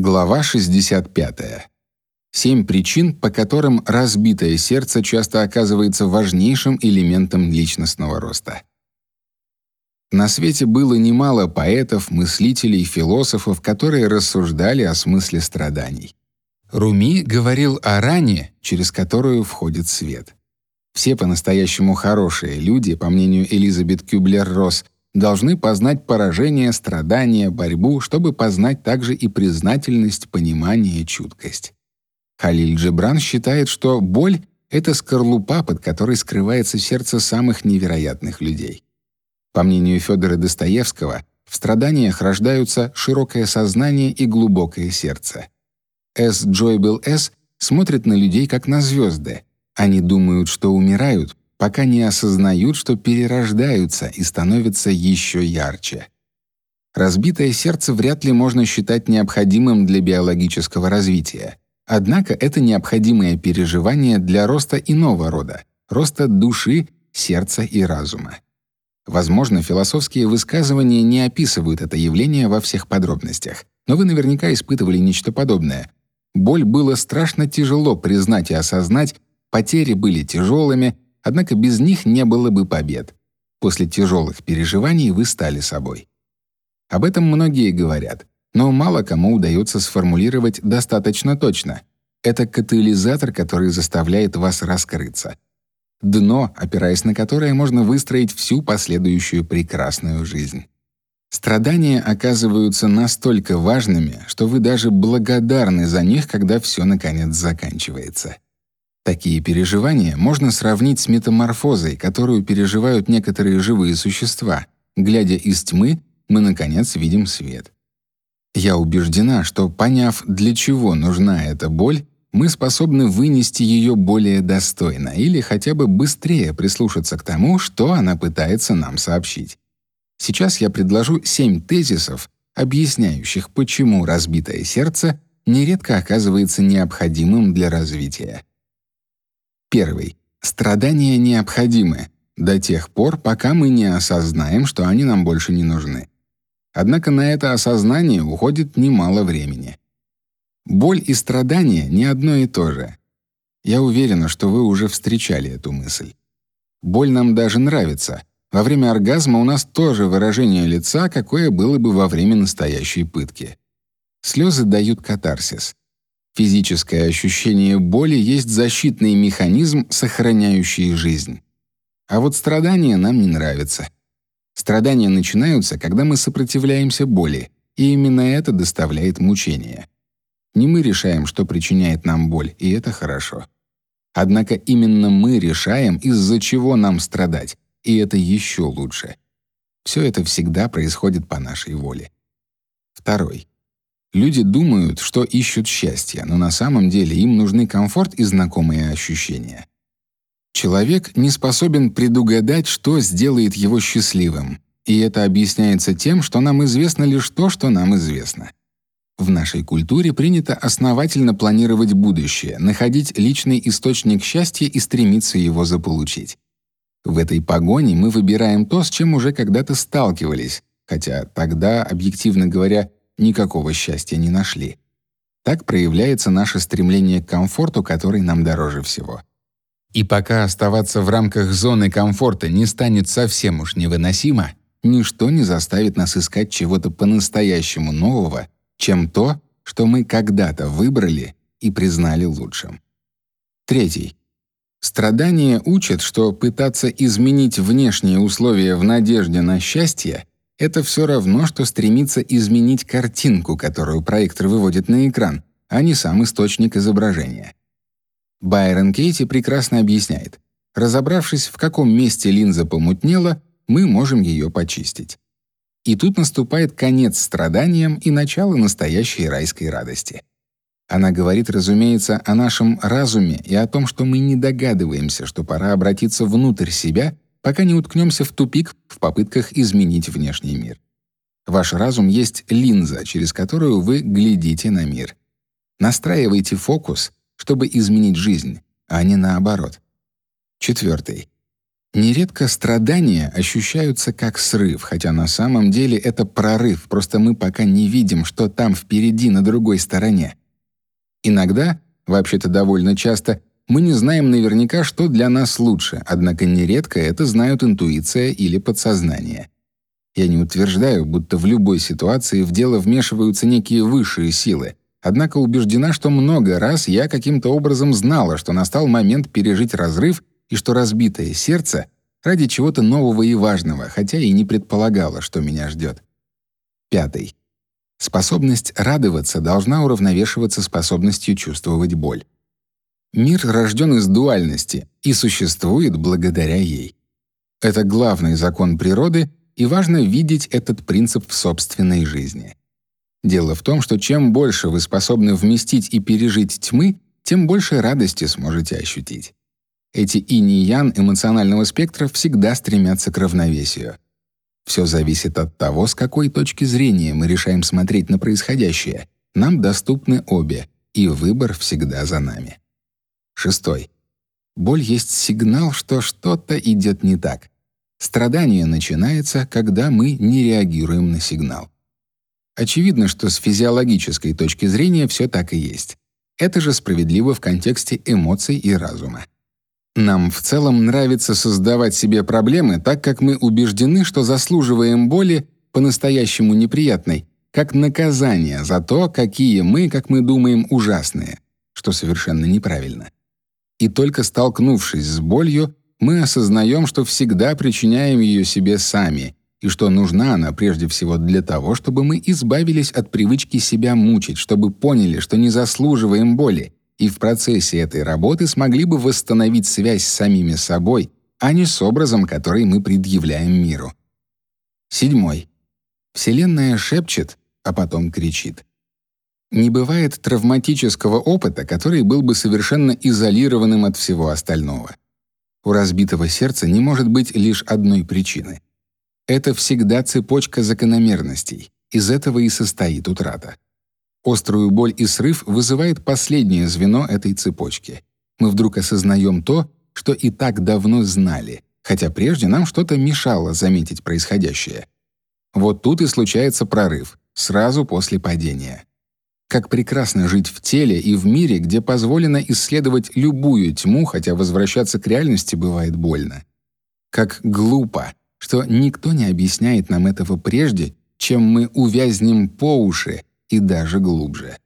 Глава 65. Семь причин, по которым разбитое сердце часто оказывается важнейшим элементом личностного роста. На свете было немало поэтов, мыслителей, философов, которые рассуждали о смысле страданий. Руми говорил о ране, через которую входит свет. Все по-настоящему хорошие люди, по мнению Элизабет Кюблер-Росс, должны познать поражение, страдания, борьбу, чтобы познать также и признательность, понимание, чуткость. Халиль Джебран считает, что боль — это скорлупа, под которой скрывается сердце самых невероятных людей. По мнению Федора Достоевского, в страданиях рождаются широкое сознание и глубокое сердце. С. Джойбел С. смотрит на людей как на звезды. Они думают, что умирают, пока не осознают, что перерождаются и становятся еще ярче. Разбитое сердце вряд ли можно считать необходимым для биологического развития. Однако это необходимое переживание для роста иного рода, роста души, сердца и разума. Возможно, философские высказывания не описывают это явление во всех подробностях, но вы наверняка испытывали нечто подобное. Боль было страшно тяжело признать и осознать, потери были тяжелыми, однако без них не было бы побед. После тяжелых переживаний вы стали собой. Об этом многие говорят, но мало кому удается сформулировать достаточно точно. Это катализатор, который заставляет вас раскрыться. Дно, опираясь на которое можно выстроить всю последующую прекрасную жизнь. Страдания оказываются настолько важными, что вы даже благодарны за них, когда все наконец заканчивается. Такие переживания можно сравнить с метаморфозой, которую переживают некоторые живые существа. Глядя из тьмы, мы наконец видим свет. Я убеждена, что поняв, для чего нужна эта боль, мы способны вынести ее более достойно или хотя бы быстрее прислушаться к тому, что она пытается нам сообщить. Сейчас я предложу семь тезисов, объясняющих, почему разбитое сердце нередко оказывается необходимым для развития. Первый. Страдания необходимы до тех пор, пока мы не осознаем, что они нам больше не нужны. Однако на это осознание уходит немало времени. Боль и страдания не одно и то же. Я уверена, что вы уже встречали эту мысль. Боль нам даже нравится. Во время оргазма у нас тоже выражение лица, какое было бы во время настоящей пытки. Слезы дают катарсис. Физическое ощущение боли есть защитный механизм, сохраняющий жизнь. А вот страдания нам не нравятся. Страдания начинаются, когда мы сопротивляемся боли, и именно это доставляет мучения. Не мы решаем, что причиняет нам боль, и это хорошо. Однако именно мы решаем, из-за чего нам страдать, и это еще лучше. Все это всегда происходит по нашей воле. Второй. Люди думают, что ищут счастье, но на самом деле им нужны комфорт и знакомые ощущения. Человек не способен предугадать, что сделает его счастливым, и это объясняется тем, что нам известно лишь то, что нам известно. В нашей культуре принято основательно планировать будущее, находить личный источник счастья и стремиться его заполучить. В этой погоне мы выбираем то, с чем уже когда-то сталкивались, хотя тогда, объективно говоря, никакого счастья не нашли. Так проявляется наше стремление к комфорту, который нам дороже всего. И пока оставаться в рамках зоны комфорта не станет совсем уж невыносимо, ничто не заставит нас искать чего-то по-настоящему нового, чем то, что мы когда-то выбрали и признали лучшим. Третий. Страдания учат, что пытаться изменить внешние условия в надежде на счастье — это все равно, что стремиться изменить картинку, которую проектор выводит на экран, а не сам источник изображения. Байрон Кейти прекрасно объясняет. Разобравшись, в каком месте линза помутнела, мы можем ее почистить. И тут наступает конец страданиям и начало настоящей райской радости. Она говорит, разумеется, о нашем разуме и о том, что мы не догадываемся, что пора обратиться внутрь себя, пока не уткнемся в тупик в попытках изменить внешний мир. Ваш разум есть линза, через которую вы глядите на мир. Настраивайте фокус, чтобы изменить жизнь, а не наоборот. Четвертый. Нередко страдания ощущаются как срыв, хотя на самом деле это прорыв, просто мы пока не видим, что там впереди на другой стороне. Иногда, вообще-то довольно часто, мы не знаем наверняка, что для нас лучше, однако нередко это знают интуиция или подсознание. Я не утверждаю, будто в любой ситуации в дело вмешиваются некие высшие силы, однако убеждена, что много раз я каким-то образом знала, что настал момент пережить разрыв и что разбитое сердце ради чего-то нового и важного, хотя и не предполагало, что меня ждет. Пятый. Способность радоваться должна уравновешиваться способностью чувствовать боль. Мир рожден из дуальности и существует благодаря ей. Это главный закон природы, и важно видеть этот принцип в собственной жизни. Дело в том, что чем больше вы способны вместить и пережить тьмы, тем больше радости сможете ощутить. Эти инь и ян эмоционального спектра всегда стремятся к равновесию. Все зависит от того, с какой точки зрения мы решаем смотреть на происходящее. Нам доступны обе, и выбор всегда за нами. Шестой. Боль есть сигнал, что что-то идет не так. Страдание начинается, когда мы не реагируем на сигнал. Очевидно, что с физиологической точки зрения все так и есть. Это же справедливо в контексте эмоций и разума. Нам в целом нравится создавать себе проблемы, так как мы убеждены, что заслуживаем боли по-настоящему неприятной, как наказание за то, какие мы, как мы думаем, ужасные, что совершенно неправильно. И только столкнувшись с болью, мы осознаем, что всегда причиняем ее себе сами, и что нужна она прежде всего для того, чтобы мы избавились от привычки себя мучить, чтобы поняли, что не заслуживаем боли, и в процессе этой работы смогли бы восстановить связь с самими собой, а не с образом, который мы предъявляем миру. Седьмой. Вселенная шепчет, а потом кричит. Не бывает травматического опыта, который был бы совершенно изолированным от всего остального. У разбитого сердца не может быть лишь одной причины. Это всегда цепочка закономерностей. Из этого и состоит утрата. Острую боль и срыв вызывает последнее звено этой цепочки. Мы вдруг осознаем то, что и так давно знали, хотя прежде нам что-то мешало заметить происходящее. Вот тут и случается прорыв, сразу после падения. Как прекрасно жить в теле и в мире, где позволено исследовать любую тьму, хотя возвращаться к реальности бывает больно. Как глупо, что никто не объясняет нам этого прежде, чем мы увязнем по уши и даже глубже.